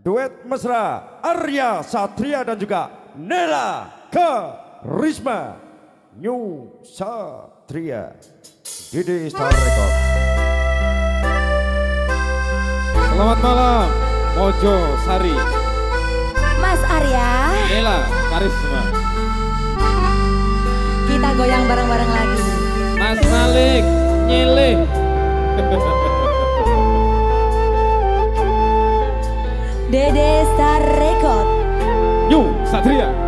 duet mesra Arya Satria dan juga Nela Karisma New Satria. Didi Star Record Selamat malam Mojo Sari. Mas Arya. Nela Karisma. Kita goyang bareng-bareng lagi. Mas Malik Nyele Satria